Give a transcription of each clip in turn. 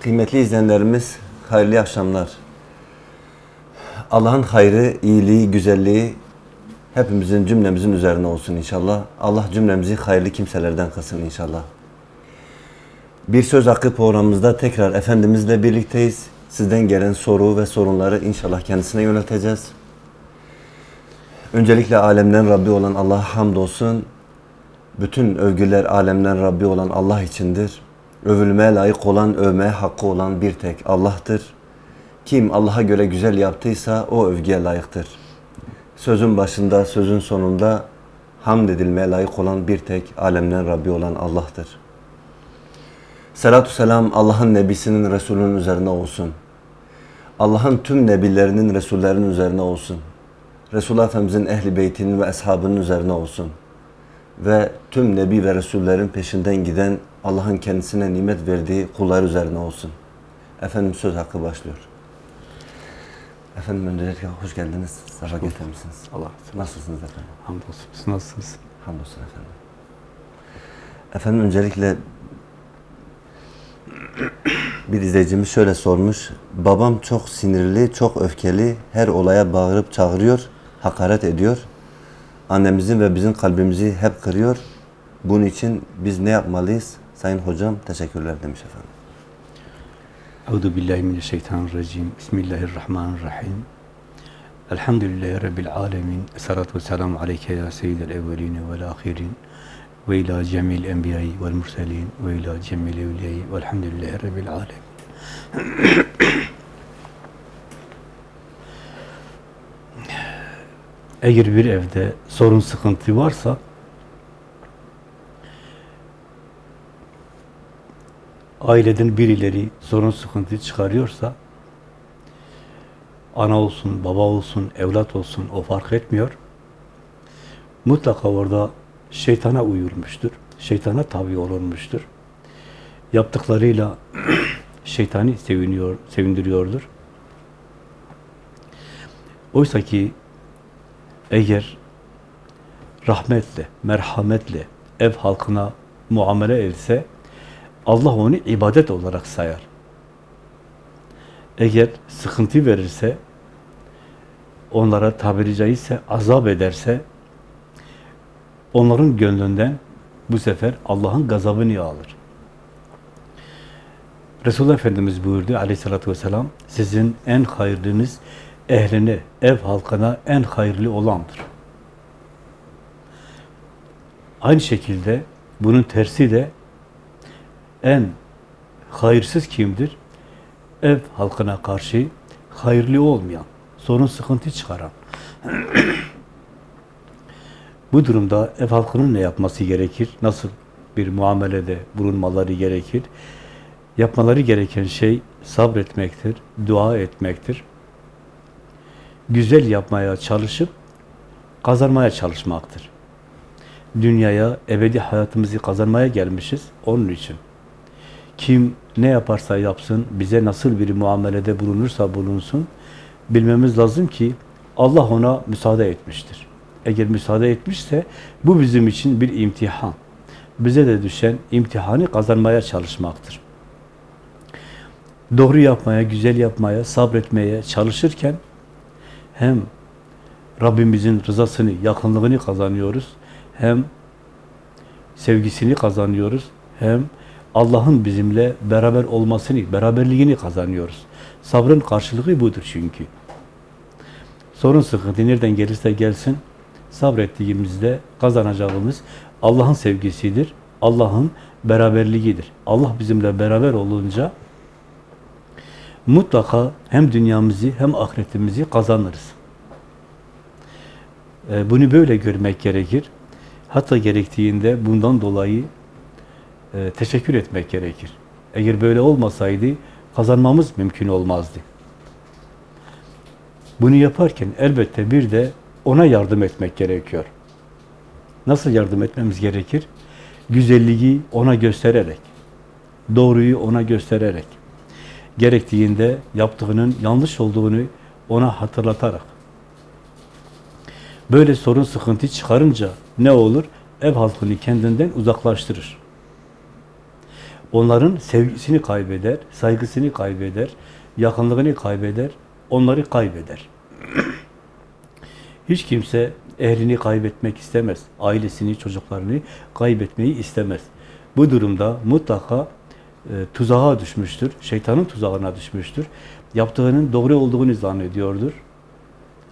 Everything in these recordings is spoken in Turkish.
Kıymetli izleyenlerimiz, hayırlı akşamlar. Allah'ın hayrı, iyiliği, güzelliği hepimizin, cümlemizin üzerine olsun inşallah. Allah cümlemizi hayırlı kimselerden kılsın inşallah. Bir Söz Hakkı programımızda tekrar Efendimizle birlikteyiz. Sizden gelen soru ve sorunları inşallah kendisine yönelteceğiz. Öncelikle alemden Rabbi olan Allah'a hamdolsun. Bütün övgüler alemden Rabbi olan Allah içindir. Övülmeye layık olan, övmeye hakkı olan bir tek Allah'tır. Kim Allah'a göre güzel yaptıysa o övgüye layıktır. Sözün başında, sözün sonunda hamd edilmeye layık olan bir tek alemden Rabbi olan Allah'tır. Selatü selam Allah'ın Nebisinin, Resulünün üzerine olsun. Allah'ın tüm Nebilerinin, Resullerinin üzerine olsun. Resulullah Efendimizin ehli beytinin ve eshabının üzerine olsun. Ve tüm Nebi ve Resullerin peşinden giden Allah'ın kendisine nimet verdiği kullar üzerine olsun. Efendim söz hakkı başlıyor. Efendim öncelikle hoş geldiniz. Safa getirmişsiniz. Allah olsun. Nasılsınız efendim? Hamdolsun. Siz nasılsınız? Hamdolsun efendim. Efendim öncelikle bir izleyicimiz şöyle sormuş. Babam çok sinirli, çok öfkeli, her olaya bağırıp çağırıyor, hakaret ediyor. Annemizin ve bizim kalbimizi hep kırıyor. Bunun için biz ne yapmalıyız? Sayın hocam teşekkürler demiş efendim. Euzu billahi mineşşeytanirracim. Bismillahirrahmanirrahim. Elhamdülillahi rabbil alamin. Essalatu vesselamu aleyke ya seyyidel evvelin ve'l ahirin. Ve ila cemil enbiyayı ve'l murselin ve ila cemil evliyayı ve'lhamdülillahi rabbil alamin. Eğer bir evde sorun sıkıntı varsa aileden birileri sorun sıkıntı çıkarıyorsa ana olsun, baba olsun, evlat olsun o fark etmiyor. Mutlaka orada şeytana uyulmuştur. Şeytana tabi olunmuştur. Yaptıklarıyla şeytani seviniyor, sevindiriyordur. Oysa ki eğer rahmetle, merhametle ev halkına muamele etse Allah onu ibadet olarak sayar. Eğer sıkıntı verirse, onlara tabiri caizse azap ederse, onların gönlünden bu sefer Allah'ın gazabını alır. Resulullah Efendimiz buyurdu aleyhissalatü vesselam, sizin en hayırlınız ehline, ev halkına en hayırlı olandır. Aynı şekilde bunun tersi de en hayırsız kimdir? Ev halkına karşı hayırlı olmayan, sorun sıkıntı çıkaran. Bu durumda ev halkının ne yapması gerekir? Nasıl bir muamelede bulunmaları gerekir? Yapmaları gereken şey sabretmektir, dua etmektir. Güzel yapmaya çalışıp kazanmaya çalışmaktır. Dünyaya, ebedi hayatımızı kazanmaya gelmişiz onun için. Kim ne yaparsa yapsın, bize nasıl bir muamelede bulunursa bulunsun, bilmemiz lazım ki Allah ona müsaade etmiştir. Eğer müsaade etmişse bu bizim için bir imtihan. Bize de düşen imtihanı kazanmaya çalışmaktır. Doğru yapmaya, güzel yapmaya, sabretmeye çalışırken hem Rabbimizin rızasını, yakınlığını kazanıyoruz, hem sevgisini kazanıyoruz, hem Allah'ın bizimle beraber olmasını, beraberliğini kazanıyoruz. Sabrın karşılığı budur çünkü. Sorun sıkıntı nereden gelirse gelsin, sabrettiğimizde kazanacağımız Allah'ın sevgisidir, Allah'ın beraberliğidir. Allah bizimle beraber olunca mutlaka hem dünyamızı hem ahiretimizi kazanırız. Bunu böyle görmek gerekir. Hatta gerektiğinde bundan dolayı e, teşekkür etmek gerekir. Eğer böyle olmasaydı kazanmamız mümkün olmazdı. Bunu yaparken elbette bir de ona yardım etmek gerekiyor. Nasıl yardım etmemiz gerekir? Güzelliği ona göstererek, doğruyu ona göstererek, gerektiğinde yaptığının yanlış olduğunu ona hatırlatarak. Böyle sorun sıkıntı çıkarınca ne olur? Ev halkını kendinden uzaklaştırır. Onların sevgisini kaybeder, saygısını kaybeder, yakınlığını kaybeder, onları kaybeder. Hiç kimse ehlini kaybetmek istemez. Ailesini, çocuklarını kaybetmeyi istemez. Bu durumda mutlaka e, tuzağa düşmüştür. Şeytanın tuzağına düşmüştür. Yaptığının doğru olduğunu zannediyordur.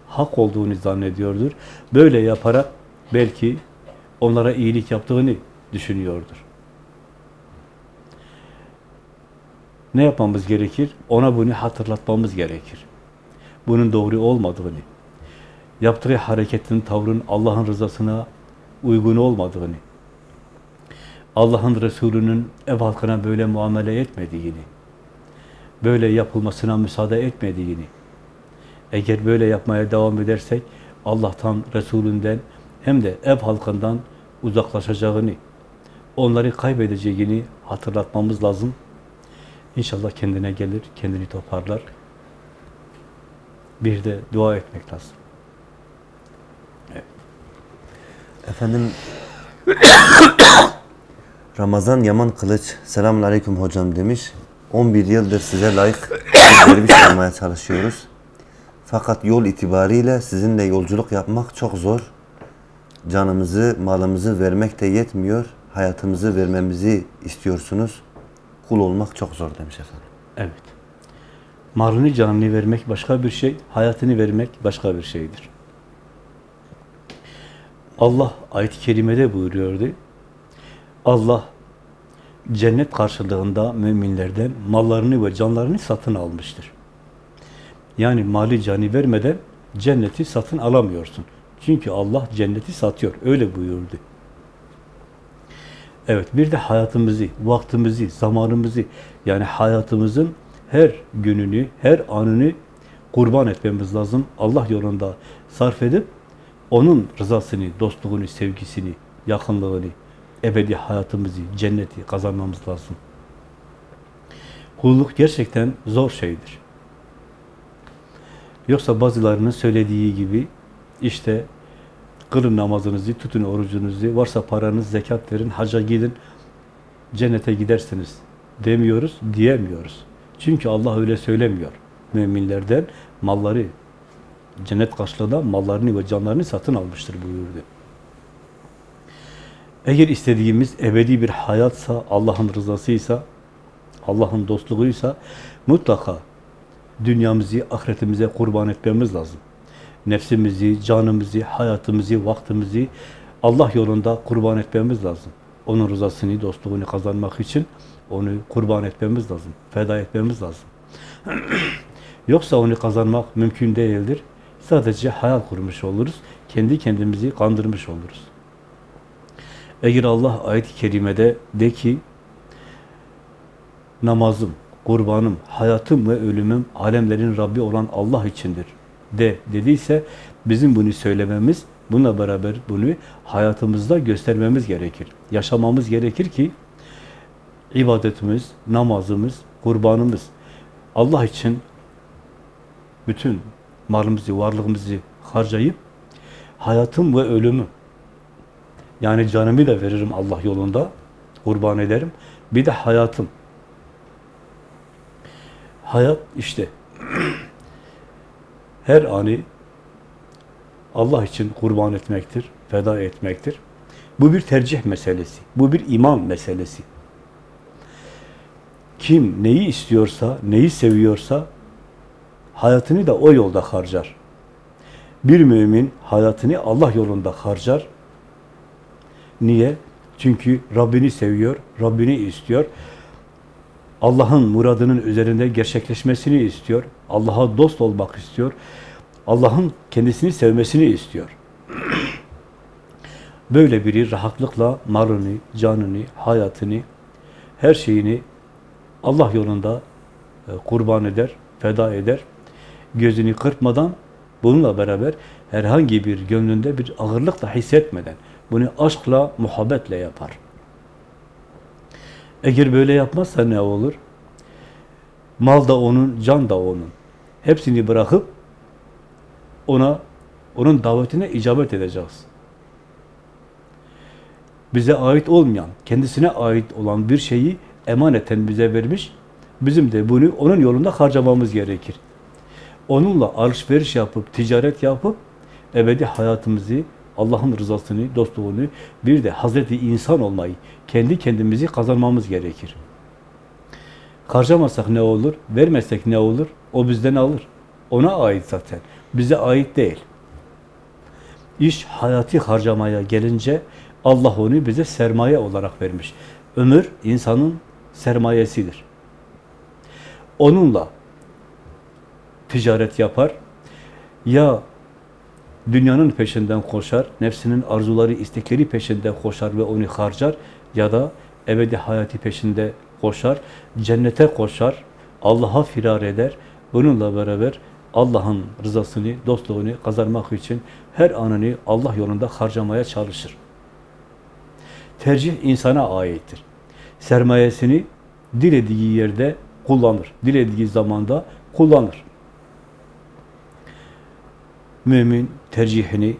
Hak olduğunu zannediyordur. Böyle yaparak belki onlara iyilik yaptığını düşünüyordur. Ne yapmamız gerekir? Ona bunu hatırlatmamız gerekir. Bunun doğru olmadığını, yaptığı hareketin, tavrın Allah'ın rızasına uygun olmadığını, Allah'ın Resulü'nün ev halkına böyle muamele etmediğini, böyle yapılmasına müsaade etmediğini, eğer böyle yapmaya devam edersek Allah'tan, Resulünden hem de ev halkından uzaklaşacağını, onları kaybedeceğini hatırlatmamız lazım. İnşallah kendine gelir, kendini toparlar. Bir de dua etmek lazım. Efendim Ramazan Yaman Kılıç Selamun Aleyküm hocam demiş. 11 yıldır size layık bir derviş olmaya çalışıyoruz. Fakat yol itibariyle sizinle yolculuk yapmak çok zor. Canımızı, malımızı vermek de yetmiyor. Hayatımızı vermemizi istiyorsunuz. Kul olmak çok zor demiş efendim. Evet. Malını canını vermek başka bir şey, hayatını vermek başka bir şeydir. Allah ayet-i kerimede buyuruyordu. Allah cennet karşılığında müminlerden mallarını ve canlarını satın almıştır. Yani mali cani vermeden cenneti satın alamıyorsun. Çünkü Allah cenneti satıyor. Öyle buyurdu. Evet, bir de hayatımızı, vaktimizi, zamanımızı, yani hayatımızın her gününü, her anını kurban etmemiz lazım. Allah yolunda sarf edip, onun rızasını, dostluğunu, sevgisini, yakınlığını, ebedi hayatımızı, cenneti kazanmamız lazım. Kulluk gerçekten zor şeydir. Yoksa bazılarının söylediği gibi, işte kılın namazınızı, tutun orucunuzu, varsa paranız zekat verin, hacca gidin, cennete gidersiniz demiyoruz, diyemiyoruz. Çünkü Allah öyle söylemiyor. Müminlerden malları, cennet karşılığında mallarını ve canlarını satın almıştır buyurdu. Eğer istediğimiz ebedi bir hayatsa, Allah'ın rızasıysa, Allah'ın dostluğuysa mutlaka dünyamızı, ahiretimize kurban etmemiz lazım. Nefsimizi, canımızı, hayatımızı, vaktimizi Allah yolunda kurban etmemiz lazım. Onun rızasını, dostluğunu kazanmak için onu kurban etmemiz lazım, feda etmemiz lazım. Yoksa onu kazanmak mümkün değildir. Sadece hayal kurmuş oluruz. Kendi kendimizi kandırmış oluruz. Eğer Allah ayet-i kerimede de ki namazım, kurbanım, hayatım ve ölümüm alemlerin Rabbi olan Allah içindir de dediyse bizim bunu söylememiz, bununla beraber bunu hayatımızda göstermemiz gerekir. Yaşamamız gerekir ki ibadetimiz, namazımız, kurbanımız Allah için bütün malımızı, varlığımızı harcayıp hayatım ve ölümü yani canımı da veririm Allah yolunda, kurban ederim. Bir de hayatım. Hayat işte her anı Allah için kurban etmektir, feda etmektir. Bu bir tercih meselesi, bu bir iman meselesi. Kim neyi istiyorsa, neyi seviyorsa hayatını da o yolda harcar. Bir mümin hayatını Allah yolunda harcar. Niye? Çünkü Rabbini seviyor, Rabbini istiyor. Allah'ın muradının üzerinde gerçekleşmesini istiyor. Allah'a dost olmak istiyor. Allah'ın kendisini sevmesini istiyor. Böyle biri rahatlıkla malını, canını, hayatını, her şeyini Allah yolunda e, kurban eder, feda eder. Gözünü kırpmadan bununla beraber herhangi bir gönlünde bir ağırlık da hissetmeden bunu aşkla, muhabbetle yapar. Eğer böyle yapmazsa ne olur? Mal da onun, can da onun. Hepsini bırakıp ona, onun davetine icabet edeceğiz. Bize ait olmayan, kendisine ait olan bir şeyi emaneten bize vermiş. Bizim de bunu onun yolunda harcamamız gerekir. Onunla alışveriş yapıp, ticaret yapıp, ebedi hayatımızı, Allah'ın rızasını, dostluğunu, bir de Hazreti insan olmayı, kendi kendimizi kazanmamız gerekir. Harcamasak ne olur? Vermezsek ne olur? O bizden alır. Ona ait zaten. Bize ait değil. İş hayati harcamaya gelince Allah onu bize sermaye olarak vermiş. Ömür insanın sermayesidir. Onunla ticaret yapar. Ya dünyanın peşinden koşar, nefsinin arzuları, istekleri peşinde koşar ve onu harcar ya da ebedi hayatı peşinde koşar, cennete koşar, Allah'a firar eder. Bununla beraber Allah'ın rızasını, dostluğunu kazanmak için her anını Allah yolunda harcamaya çalışır. Tercih insana aittir. Sermayesini dilediği yerde kullanır. Dilediği zamanda kullanır. Mümin tercihini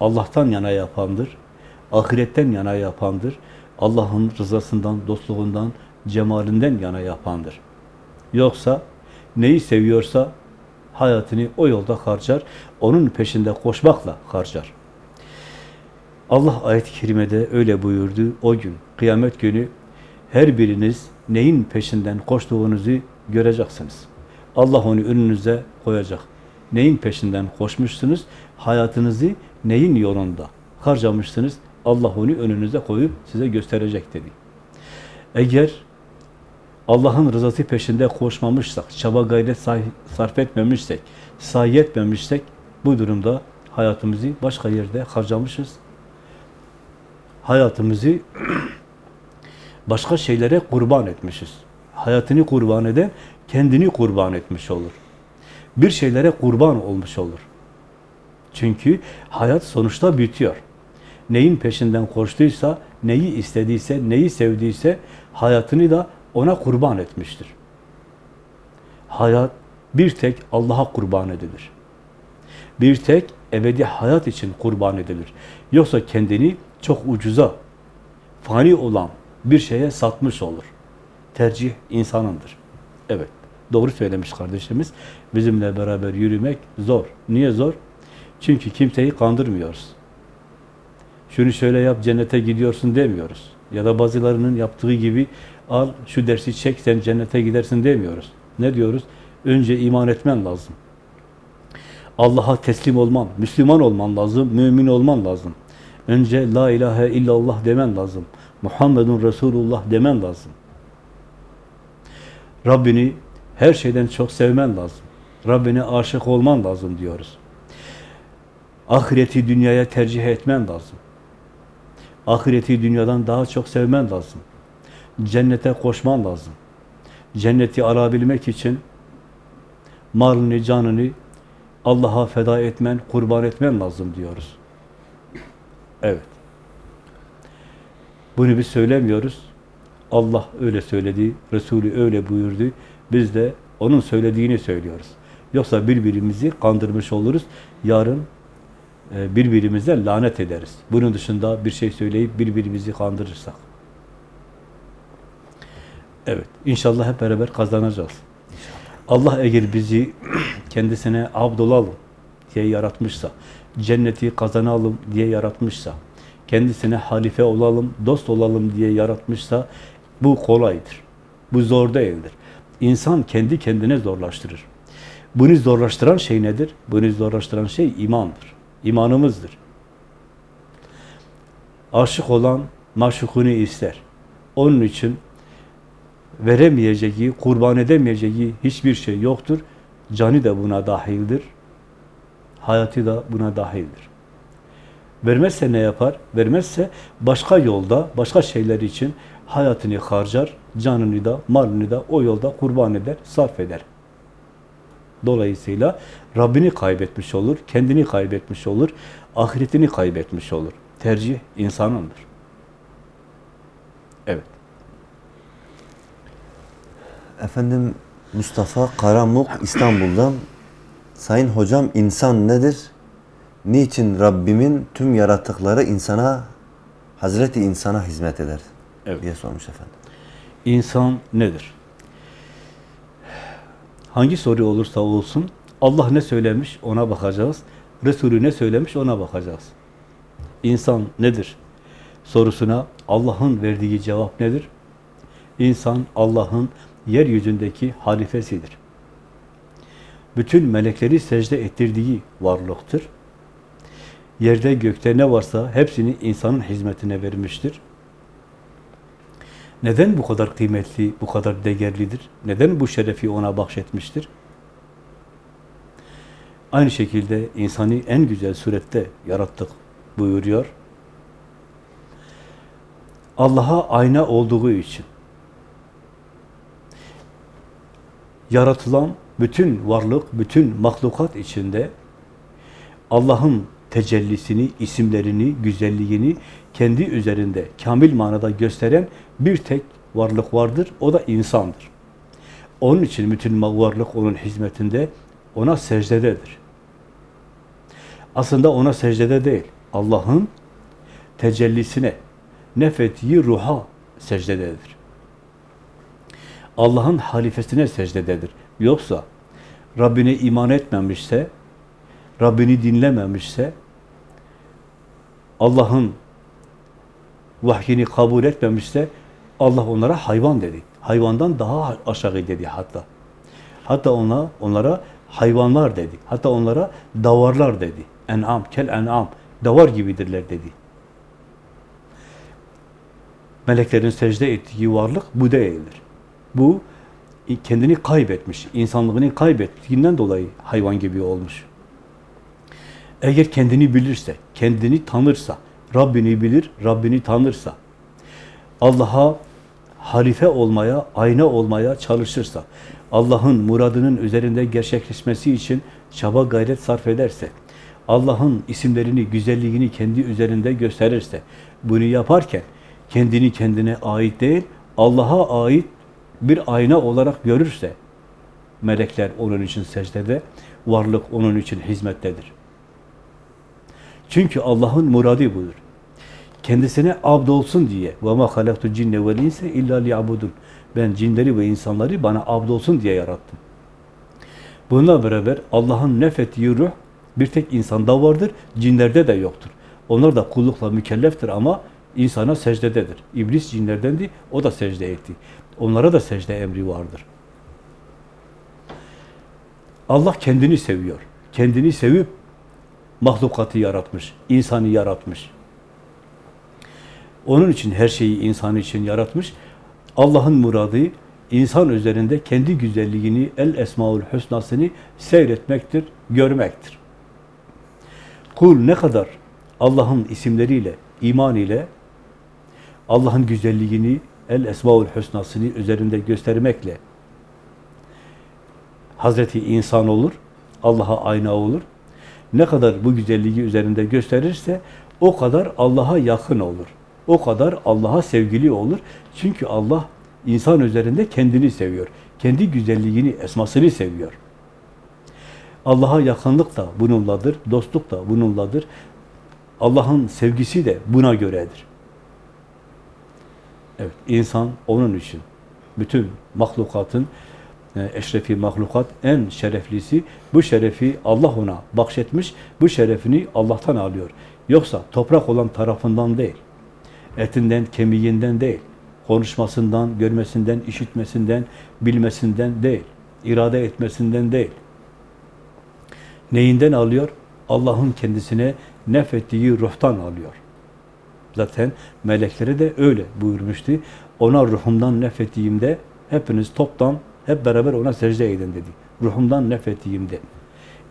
Allah'tan yana yapandır. Ahiretten yana yapandır. Allah'ın rızasından, dostluğundan, cemalinden yana yapandır. Yoksa neyi seviyorsa hayatını o yolda harcar, onun peşinde koşmakla harcar. Allah ayet-i kerimede öyle buyurdu. O gün, kıyamet günü her biriniz neyin peşinden koştuğunuzu göreceksiniz. Allah onu önünüze koyacak. Neyin peşinden koşmuşsunuz? Hayatınızı neyin yolunda harcamışsınız? Allah onu önünüze koyup size gösterecek dedi. Eğer Allah'ın rızası peşinde koşmamışsak, çaba gayret sarf etmemişsek, sahi etmemişsek bu durumda hayatımızı başka yerde harcamışız. Hayatımızı başka şeylere kurban etmişiz. Hayatını kurban eden kendini kurban etmiş olur. Bir şeylere kurban olmuş olur. Çünkü hayat sonuçta bitiyor. Neyin peşinden koştuysa, neyi istediyse, neyi sevdiyse hayatını da ona kurban etmiştir. Hayat bir tek Allah'a kurban edilir. Bir tek ebedi hayat için kurban edilir. Yoksa kendini çok ucuza, fani olan bir şeye satmış olur. Tercih insanındır. Evet, doğru söylemiş kardeşimiz. Bizimle beraber yürümek zor. Niye zor? Çünkü kimseyi kandırmıyoruz. Şunu şöyle yap, cennete gidiyorsun demiyoruz. Ya da bazılarının yaptığı gibi al şu dersi çek sen cennete gidersin demiyoruz. Ne diyoruz? Önce iman etmen lazım. Allah'a teslim olman, Müslüman olman lazım, mümin olman lazım. Önce la ilahe illallah demen lazım. Muhammedun Resulullah demen lazım. Rabbini her şeyden çok sevmen lazım. Rabbine aşık olman lazım diyoruz. Ahireti dünyaya tercih etmen lazım. Ahireti dünyadan daha çok sevmen lazım. Cennete koşman lazım. Cenneti alabilmek için malını, canını Allah'a feda etmen, kurban etmen lazım diyoruz. Evet. Bunu biz söylemiyoruz. Allah öyle söyledi, Resulü öyle buyurdu. Biz de onun söylediğini söylüyoruz. Yoksa birbirimizi kandırmış oluruz. Yarın e, birbirimize lanet ederiz. Bunun dışında bir şey söyleyip birbirimizi kandırırsak. Evet, inşallah hep beraber kazanacağız. Allah eğer bizi kendisine abd olalım diye yaratmışsa, cenneti kazanalım diye yaratmışsa, kendisine halife olalım, dost olalım diye yaratmışsa bu kolaydır. Bu zor değildir. İnsan kendi kendine zorlaştırır. Bunu zorlaştıran şey nedir? Bunu zorlaştıran şey imandır. İmanımızdır. Aşık olan maşukunu ister. Onun için veremeyeceği, kurban edemeyeceği hiçbir şey yoktur. Canı da buna dahildir. Hayatı da buna dahildir. Vermezse ne yapar? Vermezse başka yolda, başka şeyler için hayatını harcar, canını da, malını da o yolda kurban eder, sarf eder. Dolayısıyla Rabbini kaybetmiş olur, kendini kaybetmiş olur, ahiretini kaybetmiş olur. Tercih insanındır. Evet. Efendim Mustafa Karamuk İstanbul'dan Sayın hocam insan nedir? Niçin Rabbimin tüm yarattıkları insana Hazreti insana hizmet eder? Evet. diye sormuş efendim. İnsan nedir? Hangi soru olursa olsun Allah ne söylemiş ona bakacağız. Resulü ne söylemiş ona bakacağız. İnsan nedir? Sorusuna Allah'ın verdiği cevap nedir? İnsan Allah'ın yeryüzündeki halifesidir. Bütün melekleri secde ettirdiği varlıktır. Yerde gökte ne varsa hepsini insanın hizmetine vermiştir. Neden bu kadar kıymetli, bu kadar değerlidir? Neden bu şerefi ona bahşetmiştir? Aynı şekilde insanı en güzel surette yarattık buyuruyor. Allah'a ayna olduğu için yaratılan bütün varlık, bütün mahlukat içinde Allah'ın tecellisini, isimlerini, güzelliğini kendi üzerinde kamil manada gösteren bir tek varlık vardır. O da insandır. Onun için bütün varlık onun hizmetinde, ona secdededir. Aslında ona secdede değil, Allah'ın tecellisine, nefettiği ruha secdededir. Allah'ın halifesine secdededir. Yoksa Rabbine iman etmemişse, Rabbini dinlememişse, Allah'ın vahyini kabul etmemişse, Allah onlara hayvan dedi. Hayvandan daha aşağı dedi hatta. Hatta ona, onlara hayvanlar dedi. Hatta onlara davarlar dedi. En'am, kel en'am, davar gibidirler dedi. Meleklerin secde ettiği varlık bu değildir. Bu kendini kaybetmiş, insanlığını kaybettiğinden dolayı hayvan gibi olmuş. Eğer kendini bilirse, kendini tanırsa, Rabbini bilir, Rabbini tanırsa, Allah'a halife olmaya, ayna olmaya çalışırsa, Allah'ın muradının üzerinde gerçekleşmesi için çaba gayret sarf ederse, Allah'ın isimlerini, güzelliğini kendi üzerinde gösterirse, bunu yaparken kendini kendine ait değil, Allah'a ait bir ayna olarak görürse, melekler onun için secdede, varlık onun için hizmettedir. Çünkü Allah'ın muradı budur kendisine abd olsun diye ve ma halaktu cinne vel insa illa liyabudun. Ben cinleri ve insanları bana abd olsun diye yarattım. Bununla beraber Allah'ın nefettiği ruh bir tek insanda vardır, cinlerde de yoktur. Onlar da kullukla mükelleftir ama insana secdededir. İblis cinlerdendi, o da secde etti. Onlara da secde emri vardır. Allah kendini seviyor. Kendini sevip mahlukatı yaratmış, insanı yaratmış. Onun için her şeyi insan için yaratmış. Allah'ın muradı insan üzerinde kendi güzelliğini, el esmaül hüsnasını seyretmektir, görmektir. Kul ne kadar Allah'ın isimleriyle, iman ile Allah'ın güzelliğini, el esmaül hüsnasını üzerinde göstermekle Hazreti insan olur, Allah'a ayna olur. Ne kadar bu güzelliği üzerinde gösterirse o kadar Allah'a yakın olur. O kadar Allah'a sevgili olur. Çünkü Allah insan üzerinde kendini seviyor. Kendi güzelliğini, esmasını seviyor. Allah'a yakınlık da bununladır, dostluk da bununladır. Allah'ın sevgisi de buna göredir. Evet, insan onun için bütün mahlukatın e, eşrefi mahlukat en şereflisi bu şerefi Allah ona bahşetmiş. Bu şerefini Allah'tan alıyor. Yoksa toprak olan tarafından değil. Etinden, kemiğinden değil. Konuşmasından, görmesinden, işitmesinden, bilmesinden değil. irade etmesinden değil. Neyinden alıyor? Allah'ın kendisine nefettiği ruhtan alıyor. Zaten melekleri de öyle buyurmuştu. Ona ruhumdan nefettiğimde hepiniz toptan hep beraber ona secde edin dedi. Ruhumdan nefettiğimde.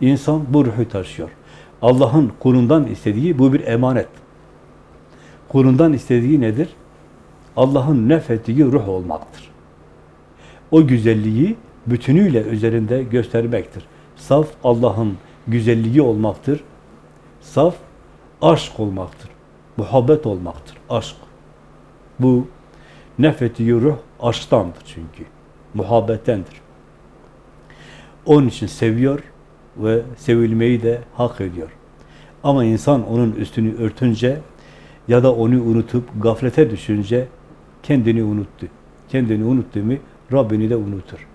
İnsan bu ruhu taşıyor. Allah'ın kulundan istediği bu bir emanet. Kulundan istediği nedir? Allah'ın nefettiği ruh olmaktır. O güzelliği bütünüyle üzerinde göstermektir. Saf Allah'ın güzelliği olmaktır. Saf aşk olmaktır. Muhabbet olmaktır. Aşk. Bu nefettiği ruh aşktandır çünkü. Muhabbettendir. Onun için seviyor ve sevilmeyi de hak ediyor. Ama insan onun üstünü örtünce ya da onu unutup gaflete düşünce kendini unuttu. kendini unuttu mu Rabbini de unutur.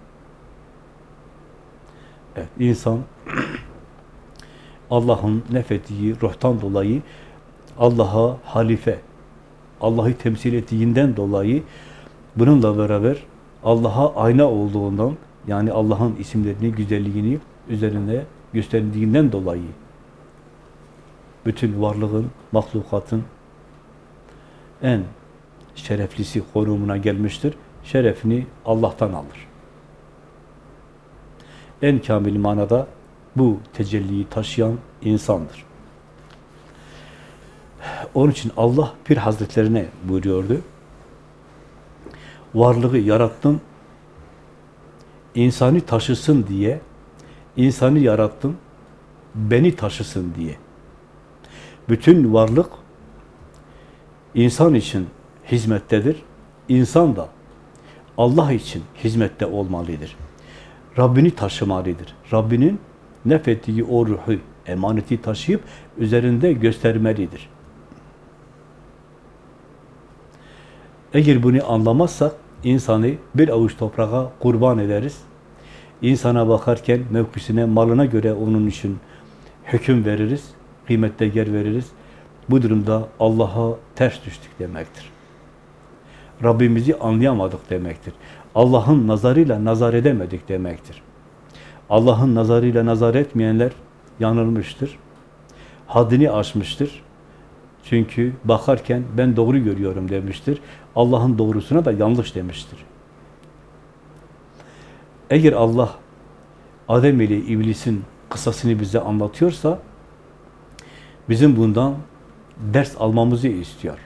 Evet, insan Allah'ın nefettiği ruhtan dolayı Allah'a halife, Allah'ı temsil ettiğinden dolayı bununla beraber Allah'a ayna olduğundan yani Allah'ın isimlerini, güzelliğini üzerine gösterdiğinden dolayı bütün varlığın, mahlukatın en şereflisi konumuna gelmiştir. Şerefini Allah'tan alır. En kamil manada bu tecelliyi taşıyan insandır. Onun için Allah Pir Hazretlerine buyuruyordu. Varlığı yarattım, insanı taşısın diye, insanı yarattım, beni taşısın diye. Bütün varlık insan için hizmettedir. İnsan da Allah için hizmette olmalıdır. Rabbini taşımalıdır. Rabbinin nefettiği o ruhu, emaneti taşıyıp üzerinde göstermelidir. Eğer bunu anlamazsak insanı bir avuç toprağa kurban ederiz. İnsana bakarken mevkisine, malına göre onun için hüküm veririz, kıymet yer veririz. Bu durumda Allah'a ters düştük demektir. Rabbimizi anlayamadık demektir. Allah'ın nazarıyla nazar edemedik demektir. Allah'ın nazarıyla nazar etmeyenler yanılmıştır. Haddini aşmıştır. Çünkü bakarken ben doğru görüyorum demiştir. Allah'ın doğrusuna da yanlış demiştir. Eğer Allah Adem ile iblisin kısasını bize anlatıyorsa bizim bundan ders almamızı istiyor.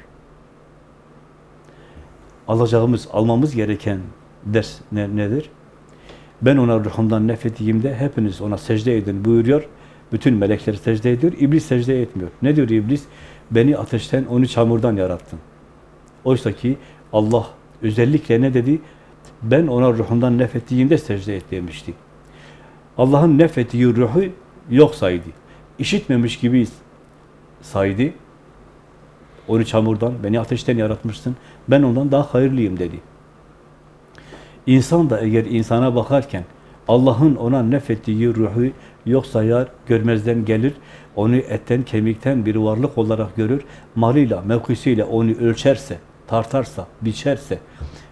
Alacağımız, almamız gereken ders ne, nedir? Ben ona ruhumdan nefettiğimde hepiniz ona secde edin buyuruyor. Bütün melekler secde ediyor. İblis secde etmiyor. Ne diyor iblis? Beni ateşten, onu çamurdan yarattın. Oysa ki Allah özellikle ne dedi? Ben ona ruhundan nefettiğimde secde et demişti. Allah'ın nefettiği ruhu yok saydı. İşitmemiş gibi saydı. Onu çamurdan, beni ateşten yaratmışsın. Ben ondan daha hayırlıyım dedi. İnsan da eğer insana bakarken Allah'ın ona nefettiği ruhu yok sayar, görmezden gelir, onu etten, kemikten bir varlık olarak görür, malıyla, mevkisiyle onu ölçerse, tartarsa, biçerse,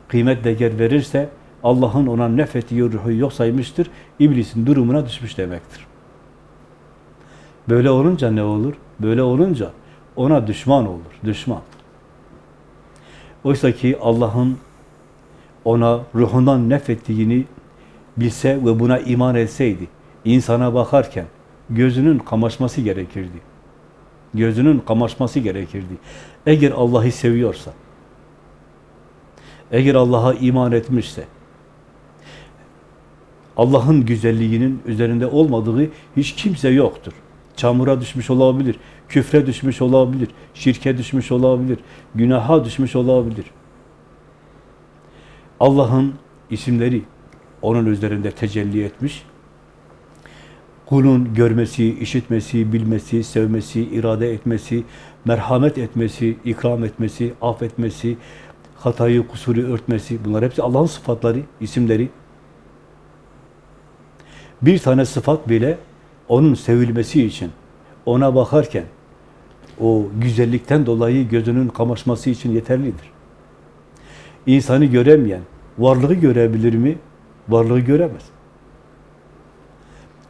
kıymet değer verirse, Allah'ın ona nefettiği ruhu yok saymıştır, iblisin durumuna düşmüş demektir. Böyle olunca ne olur? Böyle olunca ona düşman olur, düşman. Oysa ki Allah'ın ona ruhundan nefettiğini bilse ve buna iman etseydi, insana bakarken gözünün kamaşması gerekirdi. Gözünün kamaşması gerekirdi. Eğer Allah'ı seviyorsa, eğer Allah'a iman etmişse, Allah'ın güzelliğinin üzerinde olmadığı hiç kimse yoktur. Çamura düşmüş olabilir, küfre düşmüş olabilir, şirke düşmüş olabilir, günaha düşmüş olabilir. Allah'ın isimleri onun üzerinde tecelli etmiş. Kulun görmesi, işitmesi, bilmesi, sevmesi, irade etmesi, merhamet etmesi, ikram etmesi, affetmesi, hatayı, kusuru örtmesi, bunlar hepsi Allah'ın sıfatları, isimleri. Bir tane sıfat bile onun sevilmesi için, ona bakarken, o güzellikten dolayı gözünün kamaşması için yeterlidir. İnsanı göremeyen, varlığı görebilir mi? Varlığı göremez.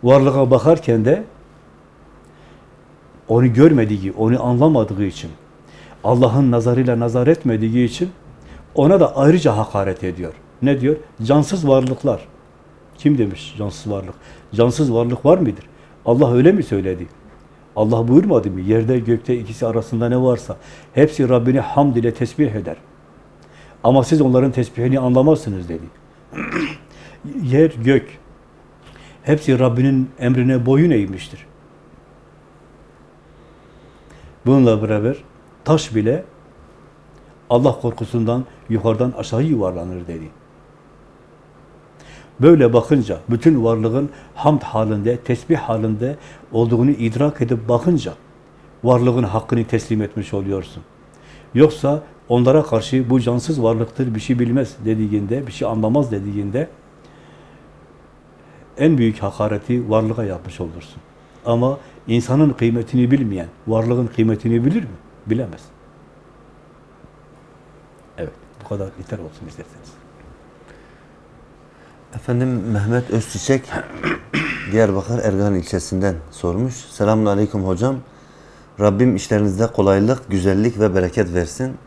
Varlığa bakarken de onu görmediği, onu anlamadığı için, Allah'ın nazarıyla nazar etmediği için ona da ayrıca hakaret ediyor. Ne diyor? Cansız varlıklar. Kim demiş cansız varlık? Cansız varlık var mıdır? Allah öyle mi söyledi? Allah buyurmadı mı? Yerde gökte ikisi arasında ne varsa hepsi Rabbini hamd ile tesbih eder. Ama siz onların tesbihini anlamazsınız dedi. Yer, gök hepsi Rabbinin emrine boyun eğmiştir. Bununla beraber taş bile Allah korkusundan yukarıdan aşağı yuvarlanır dedi. Böyle bakınca, bütün varlığın hamd halinde, tesbih halinde olduğunu idrak edip bakınca varlığın hakkını teslim etmiş oluyorsun. Yoksa onlara karşı bu cansız varlıktır, bir şey bilmez dediğinde, bir şey anlamaz dediğinde en büyük hakareti varlığa yapmış olursun. Ama insanın kıymetini bilmeyen, varlığın kıymetini bilir mi? Bilemez. Evet, bu kadar yeter olsun isterseniz. Efendim Mehmet Özçiçek Diyarbakır Ergan ilçesinden sormuş. Selamun Aleyküm hocam. Rabbim işlerinizde kolaylık, güzellik ve bereket versin.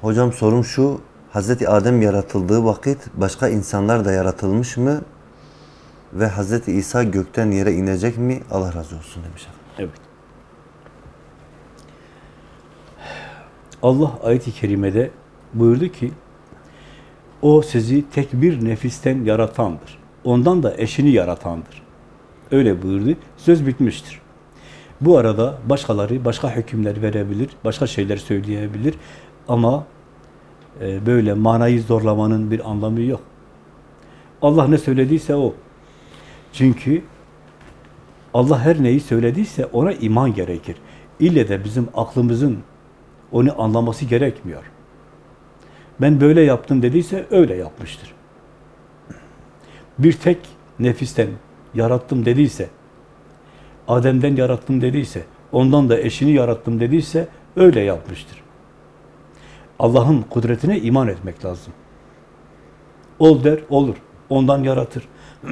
Hocam sorum şu. Hazreti Adem yaratıldığı vakit başka insanlar da yaratılmış mı? Ve Hazreti İsa gökten yere inecek mi? Allah razı olsun demiş. Evet. Allah ayet-i kerimede buyurdu ki o sizi tek bir nefisten yaratandır. Ondan da eşini yaratandır. Öyle buyurdu. Söz bitmiştir. Bu arada başkaları başka hükümler verebilir, başka şeyler söyleyebilir ama e, böyle manayı zorlamanın bir anlamı yok. Allah ne söylediyse o. Çünkü Allah her neyi söylediyse ona iman gerekir. İlle de bizim aklımızın onu anlaması gerekmiyor. Ben böyle yaptım dediyse öyle yapmıştır. Bir tek nefisten yarattım dediyse, Adem'den yarattım dediyse, ondan da eşini yarattım dediyse öyle yapmıştır. Allah'ın kudretine iman etmek lazım. Ol der, olur. Ondan yaratır.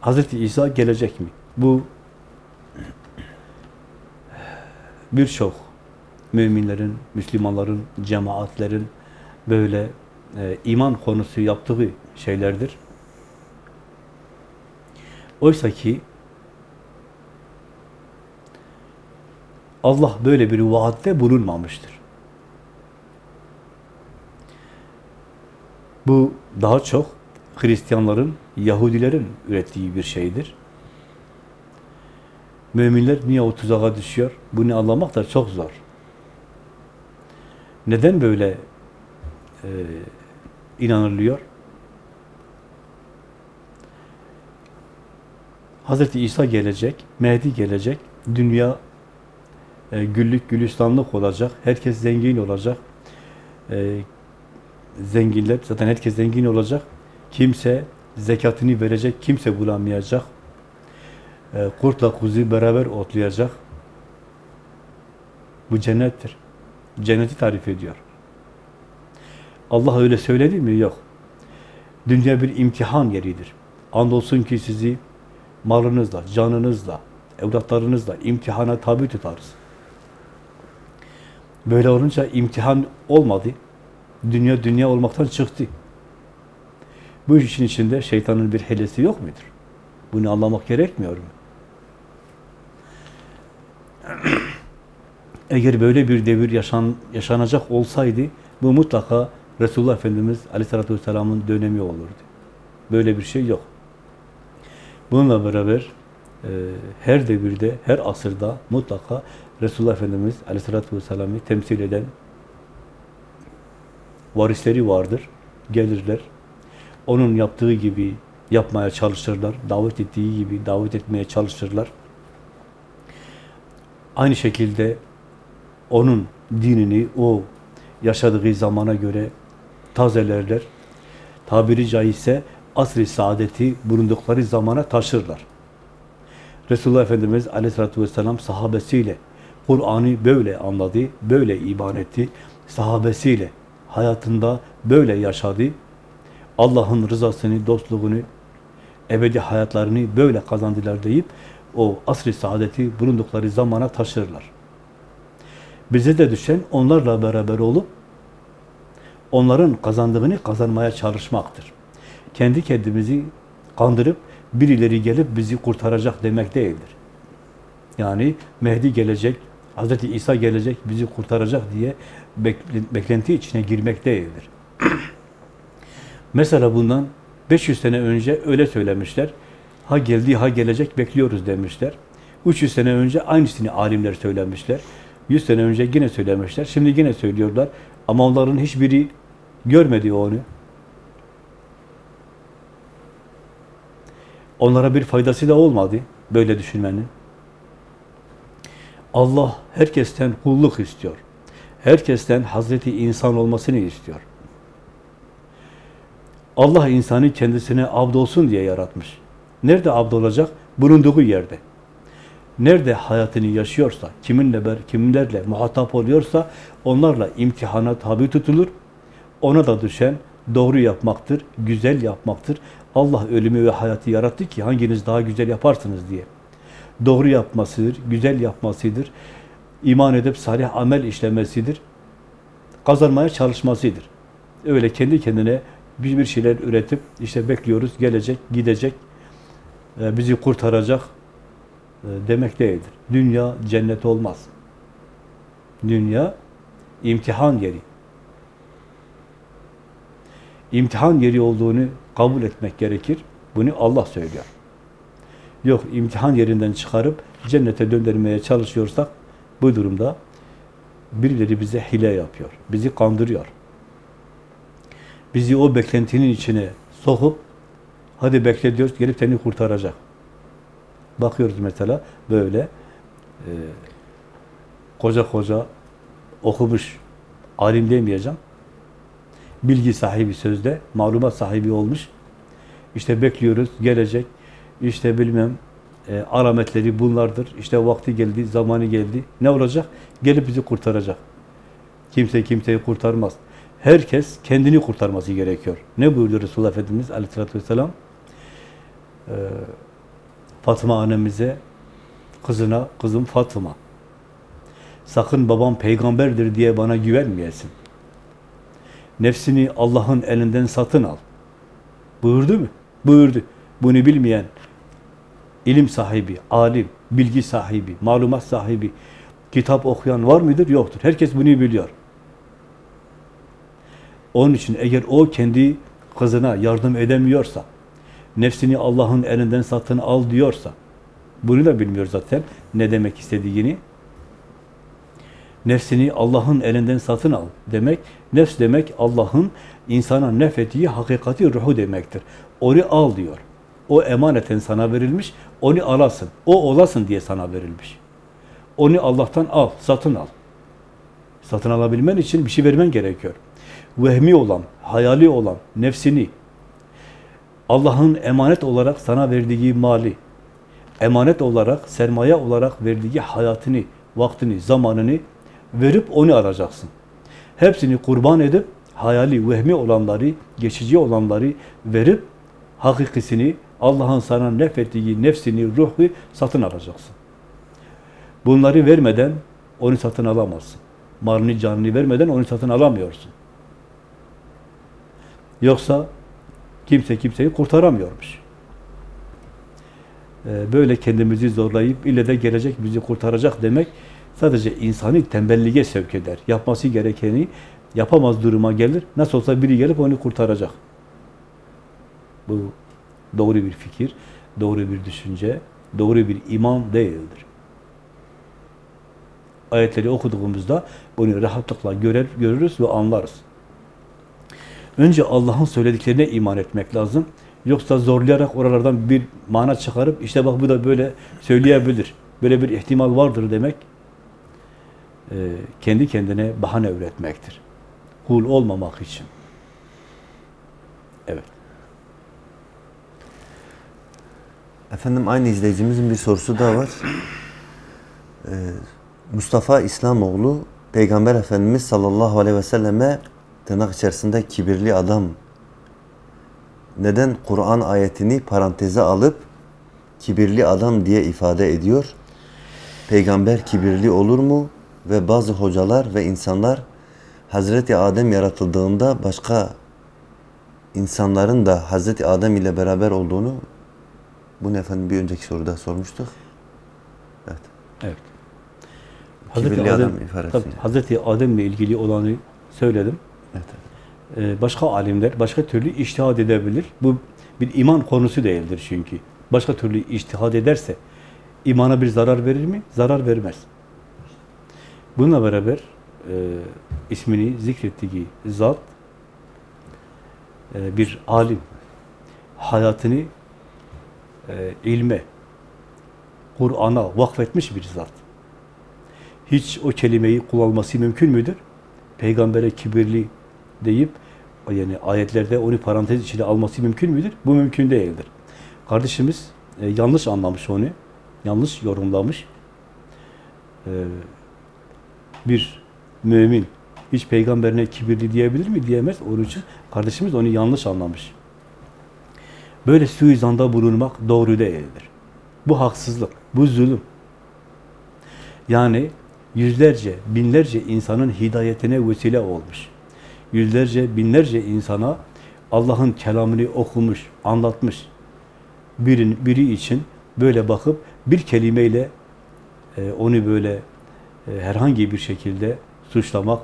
Hazreti İsa gelecek mi? Bu birçok müminlerin, Müslümanların, cemaatlerin böyle e, iman konusu yaptığı şeylerdir. Oysa ki Allah böyle bir vaatte bulunmamıştır. Bu daha çok Hristiyanların, Yahudilerin ürettiği bir şeydir. Müminler niye o tuzağa düşüyor? Bunu anlamak da çok zor. Neden böyle e, inanılıyor? Hazreti İsa gelecek, Mehdi gelecek, dünya e, güllük gülistanlık olacak, herkes zengin olacak. E, zenginler, zaten herkes zengin olacak. Kimse zekatını verecek, kimse bulamayacak. E, kurtla kuzu beraber otlayacak. Bu cennettir. Cenneti tarif ediyor. Allah öyle söyledi mi? Yok. Dünya bir imtihan yeridir. Andolsun ki sizi malınızla, canınızla, evlatlarınızla imtihana tabi tutarız. Böyle olunca imtihan olmadı. Dünya dünya olmaktan çıktı. Bu işin içinde şeytanın bir helesi yok mudur? Bunu anlamak gerekmiyor mu? Eğer böyle bir devir yaşan, yaşanacak olsaydı bu mutlaka Resulullah Efendimiz Aleyhisselatü Vesselam'ın dönemi olurdu. Böyle bir şey yok. Bununla beraber e, her devirde, her asırda mutlaka Resulullah Efendimiz Aleyhisselatü Vesselam'ı temsil eden varisleri vardır. Gelirler. Onun yaptığı gibi yapmaya çalışırlar. Davet ettiği gibi davet etmeye çalışırlar. Aynı şekilde onun dinini o yaşadığı zamana göre tazelerler. Tabiri caizse asr-ı saadeti bulundukları zamana taşırlar. Resulullah Efendimiz aleyhissalatü vesselam sahabesiyle Kur'an'ı böyle anladı, böyle iman etti. Sahabesiyle hayatında böyle yaşadı. Allah'ın rızasını, dostluğunu, ebedi hayatlarını böyle kazandılar deyip o asr-ı saadeti bulundukları zamana taşırlar. Bize de düşen onlarla beraber olup onların kazandığını kazanmaya çalışmaktır. Kendi kendimizi kandırıp birileri gelip bizi kurtaracak demek değildir. Yani Mehdi gelecek, Hz. İsa gelecek, bizi kurtaracak diye beklenti içine girmek değildir. Mesela bundan 500 sene önce öyle söylemişler. Ha geldi, ha gelecek bekliyoruz demişler. 300 sene önce aynısını alimler söylemişler. 100 sene önce yine söylemişler. Şimdi yine söylüyorlar. Ama onların hiçbiri görmedi onu. Onlara bir faydası da olmadı böyle düşünmenin. Allah herkesten kulluk istiyor. Herkesten Hazreti insan olmasını istiyor. Allah insanı kendisine abd olsun diye yaratmış. Nerede abd olacak? Bulunduğu yerde. Nerede hayatını yaşıyorsa, kiminle ber, kimlerle muhatap oluyorsa onlarla imtihana tabi tutulur. Ona da düşen doğru yapmaktır, güzel yapmaktır. Allah ölümü ve hayatı yarattı ki hanginiz daha güzel yaparsınız diye. Doğru yapmasıdır, güzel yapmasıdır. iman edip salih amel işlemesidir. Kazanmaya çalışmasıdır. Öyle kendi kendine bir bir şeyler üretip işte bekliyoruz, gelecek, gidecek, bizi kurtaracak e, demek değildir. Dünya cennet olmaz. Dünya imtihan yeri. İmtihan yeri olduğunu kabul etmek gerekir. Bunu Allah söylüyor. Yok imtihan yerinden çıkarıp cennete döndürmeye çalışıyorsak bu durumda birileri bize hile yapıyor. Bizi kandırıyor. Bizi o beklentinin içine sokup hadi bekle diyoruz gelip seni kurtaracak. Bakıyoruz mesela böyle e, koca koca okumuş alim demeyeceğim. Bilgi sahibi sözde, malumat sahibi olmuş. İşte bekliyoruz, gelecek. İşte bilmem e, alametleri bunlardır. İşte vakti geldi, zamanı geldi. Ne olacak? Gelip bizi kurtaracak. Kimse kimseyi kurtarmaz. Herkes kendini kurtarması gerekiyor. Ne buyurdu Resulullah Efendimiz aleyhissalatü vesselam? Ee, Fatıma annemize, kızına, kızım Fatıma, sakın babam peygamberdir diye bana güvenmeyesin. Nefsini Allah'ın elinden satın al. Buyurdu mu? Buyurdu. Bunu bilmeyen ilim sahibi, alim, bilgi sahibi, malumat sahibi, kitap okuyan var mıdır? Yoktur. Herkes bunu biliyor. Onun için eğer o kendi kızına yardım edemiyorsa, nefsini Allah'ın elinden satın al diyorsa, bunu da bilmiyor zaten ne demek istediğini. Nefsini Allah'ın elinden satın al demek, nefs demek Allah'ın insana nefettiği hakikati ruhu demektir. Onu al diyor. O emaneten sana verilmiş, onu alasın. O olasın diye sana verilmiş. Onu Allah'tan al, satın al. Satın alabilmen için bir şey vermen gerekiyor. Vehmi olan, hayali olan nefsini, Allah'ın emanet olarak sana verdiği mali, emanet olarak, sermaye olarak verdiği hayatını, vaktini, zamanını verip onu alacaksın. Hepsini kurban edip, hayali, vehmi olanları, geçici olanları verip, hakikisini, Allah'ın sana nefettiği nefsini, ruhu satın alacaksın. Bunları vermeden onu satın alamazsın. Malını, canını vermeden onu satın alamıyorsun. Yoksa kimse kimseyi kurtaramıyormuş. Ee, böyle kendimizi zorlayıp ille de gelecek bizi kurtaracak demek sadece insanı tembelliğe sevk eder. Yapması gerekeni yapamaz duruma gelir. Nasıl olsa biri gelip onu kurtaracak. Bu doğru bir fikir, doğru bir düşünce, doğru bir iman değildir. Ayetleri okuduğumuzda bunu rahatlıkla görer, görürüz ve anlarız. Önce Allah'ın söylediklerine iman etmek lazım. Yoksa zorlayarak oralardan bir mana çıkarıp işte bak bu da böyle söyleyebilir. Böyle bir ihtimal vardır demek e, kendi kendine bahane üretmektir. Kul olmamak için. Evet. Efendim aynı izleyicimizin bir sorusu da var. Ee, Mustafa İslamoğlu Peygamber Efendimiz sallallahu aleyhi ve selleme tırnak içerisinde kibirli adam neden Kur'an ayetini paranteze alıp kibirli adam diye ifade ediyor? Peygamber kibirli olur mu? Ve bazı hocalar ve insanlar Hazreti Adem yaratıldığında başka insanların da Hazreti Adem ile beraber olduğunu bunu efendim bir önceki soruda sormuştuk. Evet. Evet. Kibirli adam ifadesi. tabii, Hazreti Adem'le ilgili olanı söyledim. Evet. Ee, başka alimler başka türlü iştihad edebilir. Bu bir iman konusu değildir çünkü. Başka türlü iştihad ederse imana bir zarar verir mi? Zarar vermez. Bununla beraber e, ismini zikrettiği zat e, bir alim. Hayatını e, ilme, Kur'an'a vakfetmiş bir zat. hiç o kelimeyi kullanması mümkün müdür? Peygambere kibirli deyip yani ayetlerde onu parantez içine alması mümkün müdür? Bu mümkün değildir. Kardeşimiz e, yanlış anlamış onu. Yanlış yorumlamış. E, bir mümin hiç peygamberine kibirli diyebilir mi? Diyemez. Onun için kardeşimiz onu yanlış anlamış. Böyle suizanda bulunmak doğru değildir. Bu haksızlık, bu zulüm. Yani yüzlerce, binlerce insanın hidayetine vesile olmuş. Yüzlerce, binlerce insana Allah'ın kelamını okumuş, anlatmış. Birin, biri için böyle bakıp bir kelimeyle e, onu böyle e, herhangi bir şekilde suçlamak,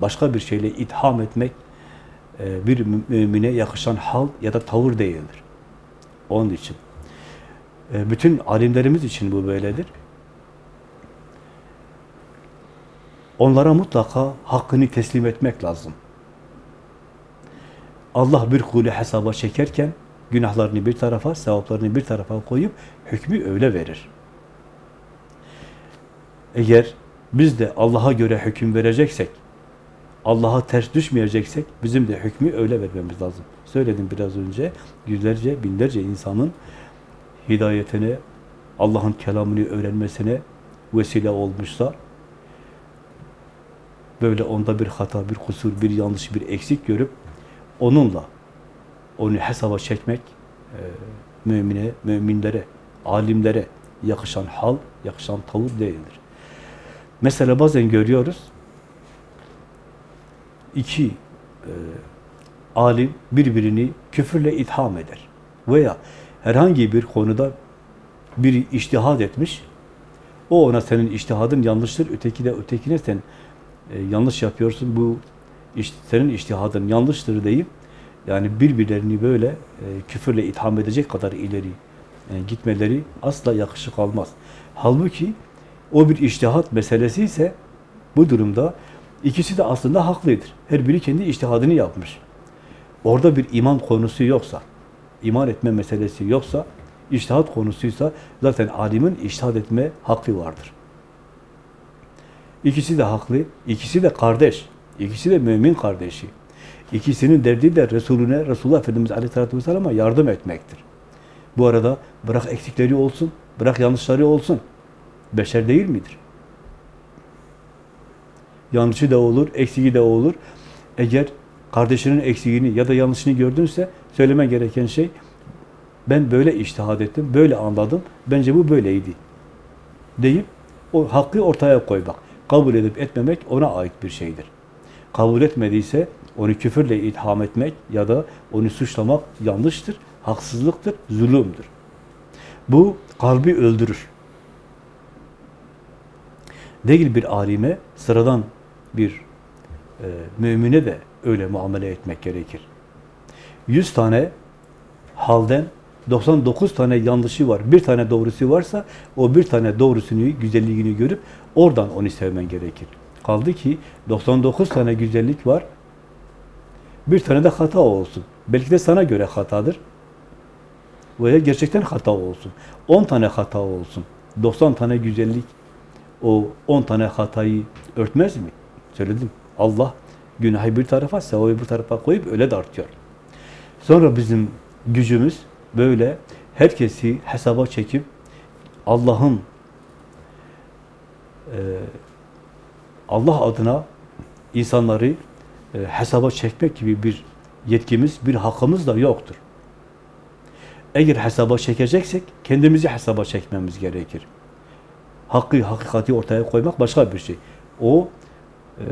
başka bir şeyle itham etmek e, bir mü- mümine yakışan hal ya da tavır değildir. Onun için. E, bütün alimlerimiz için bu böyledir. Onlara mutlaka hakkını teslim etmek lazım. Allah bir kulü hesaba çekerken günahlarını bir tarafa, sevaplarını bir tarafa koyup hükmü öyle verir. Eğer biz de Allah'a göre hüküm vereceksek, Allah'a ters düşmeyeceksek bizim de hükmü öyle vermemiz lazım. Söyledim biraz önce, yüzlerce, binlerce insanın hidayetine, Allah'ın kelamını öğrenmesine vesile olmuşsa, böyle onda bir hata, bir kusur, bir yanlış, bir eksik görüp onunla onu hesaba çekmek e, mümine, müminlere, alimlere yakışan hal, yakışan tavır değildir. Mesela bazen görüyoruz iki e, alim birbirini küfürle itham eder. Veya herhangi bir konuda biri iştihad etmiş, o ona senin iştihadın yanlıştır, öteki de ötekine sen e, yanlış yapıyorsun, bu iş, senin iştihadın yanlıştır deyip yani birbirlerini böyle e, küfürle itham edecek kadar ileri e, gitmeleri asla yakışık almaz. Halbuki o bir iştihat meselesi ise bu durumda ikisi de aslında haklıdır. Her biri kendi iştihadını yapmış. Orada bir iman konusu yoksa, iman etme meselesi yoksa, iştihat konusuysa zaten alimin iştihad etme hakkı vardır. İkisi de haklı, ikisi de kardeş, ikisi de mümin kardeşi. İkisinin derdi de Resulüne, Resulullah Efendimiz Aleyhisselatü Vesselam'a yardım etmektir. Bu arada bırak eksikleri olsun, bırak yanlışları olsun. Beşer değil midir? Yanlışı da olur, eksiği de olur. Eğer kardeşinin eksiğini ya da yanlışını gördünse söyleme gereken şey ben böyle iştihad ettim, böyle anladım, bence bu böyleydi deyip o hakkı ortaya koymak. Kabul edip etmemek ona ait bir şeydir. Kabul etmediyse onu küfürle itham etmek ya da onu suçlamak yanlıştır, haksızlıktır, zulümdür. Bu kalbi öldürür. Değil bir alime, sıradan bir e, mümine de öyle muamele etmek gerekir. 100 tane halden 99 tane yanlışı var. Bir tane doğrusu varsa o bir tane doğrusunu, güzelliğini görüp oradan onu sevmen gerekir. Kaldı ki 99 tane güzellik var. Bir tane de hata olsun. Belki de sana göre hatadır. Veya gerçekten hata olsun. 10 tane hata olsun. 90 tane güzellik o 10 tane hatayı örtmez mi? Söyledim. Allah günahı bir tarafa, sevabı bir tarafa koyup öyle dartıyor. Sonra bizim gücümüz böyle herkesi hesaba çekip Allah'ın e, Allah adına insanları e, hesaba çekmek gibi bir yetkimiz, bir hakkımız da yoktur. Eğer hesaba çekeceksek kendimizi hesaba çekmemiz gerekir. Hakkı, hakikati ortaya koymak başka bir şey. O e,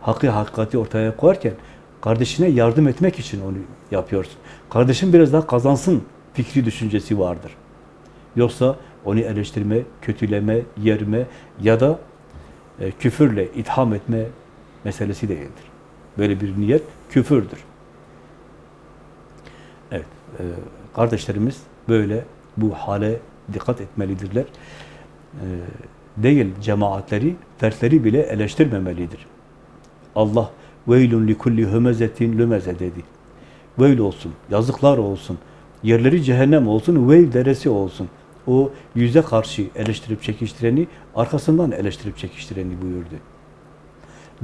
hakkı, hakikati ortaya koyarken kardeşine yardım etmek için onu yapıyorsun. Kardeşin biraz daha kazansın fikri düşüncesi vardır. Yoksa onu eleştirme, kötüleme, yerme ya da e, küfürle itham etme meselesi değildir. Böyle bir niyet küfürdür. Evet, e, kardeşlerimiz böyle bu hale dikkat etmelidirler. E, değil cemaatleri, fertleri bile eleştirmemelidir. Allah veylun li kulli humezetin lumeze dedi. Veil olsun, yazıklar olsun, yerleri cehennem olsun, veil deresi olsun. O yüze karşı eleştirip çekiştireni, arkasından eleştirip çekiştireni buyurdu.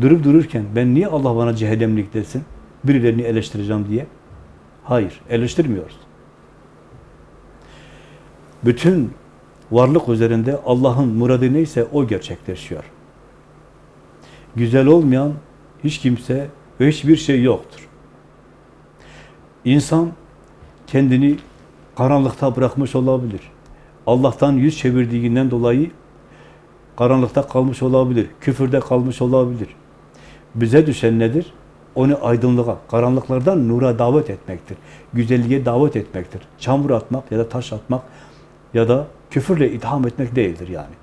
Durup dururken ben niye Allah bana cehennemlik desin? Birilerini eleştireceğim diye. Hayır, eleştirmiyoruz. Bütün varlık üzerinde Allah'ın muradı neyse o gerçekleşiyor. Güzel olmayan hiç kimse ve hiçbir şey yoktur. İnsan kendini karanlıkta bırakmış olabilir. Allah'tan yüz çevirdiğinden dolayı karanlıkta kalmış olabilir, küfürde kalmış olabilir. Bize düşen nedir? Onu aydınlığa, karanlıklardan nura davet etmektir. Güzelliğe davet etmektir. Çamur atmak ya da taş atmak ya da küfürle itham etmek değildir yani.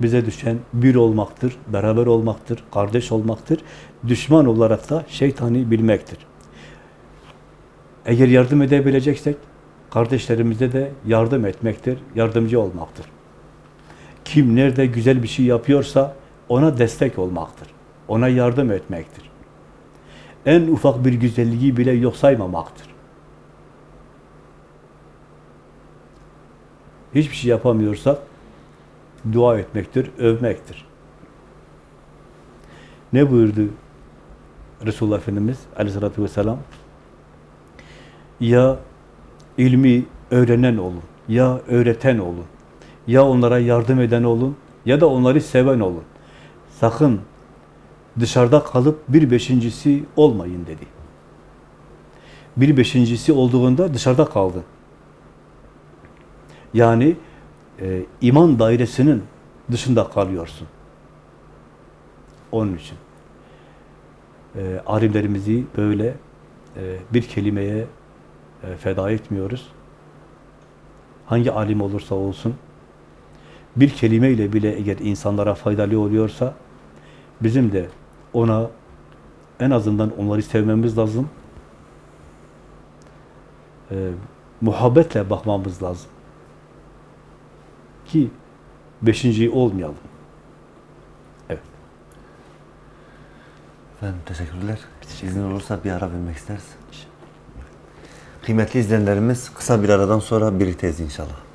Bize düşen bir olmaktır, beraber olmaktır, kardeş olmaktır. Düşman olarak da şeytani bilmektir. Eğer yardım edebileceksek, kardeşlerimize de yardım etmektir, yardımcı olmaktır. Kim nerede güzel bir şey yapıyorsa ona destek olmaktır. Ona yardım etmektir. En ufak bir güzelliği bile yok saymamaktır. Hiçbir şey yapamıyorsak dua etmektir, övmektir. Ne buyurdu Resulullah Efendimiz aleyhissalatü vesselam? Ya ilmi öğrenen olun, ya öğreten olun, ya onlara yardım eden olun, ya da onları seven olun. Sakın dışarıda kalıp bir beşincisi olmayın dedi. Bir beşincisi olduğunda dışarıda kaldın. Yani e, iman dairesinin dışında kalıyorsun. Onun için e, alimlerimizi böyle e, bir kelimeye e, feda etmiyoruz. Hangi alim olursa olsun bir kelimeyle bile eğer insanlara faydalı oluyorsa bizim de ona en azından onları sevmemiz lazım. E, muhabbetle bakmamız lazım. Ki beşinciyi olmayalım. Evet. Efendim teşekkürler. İzin olursa bir ara vermek isteriz. Kıymetli izleyenlerimiz kısa bir aradan sonra birlikteyiz inşallah.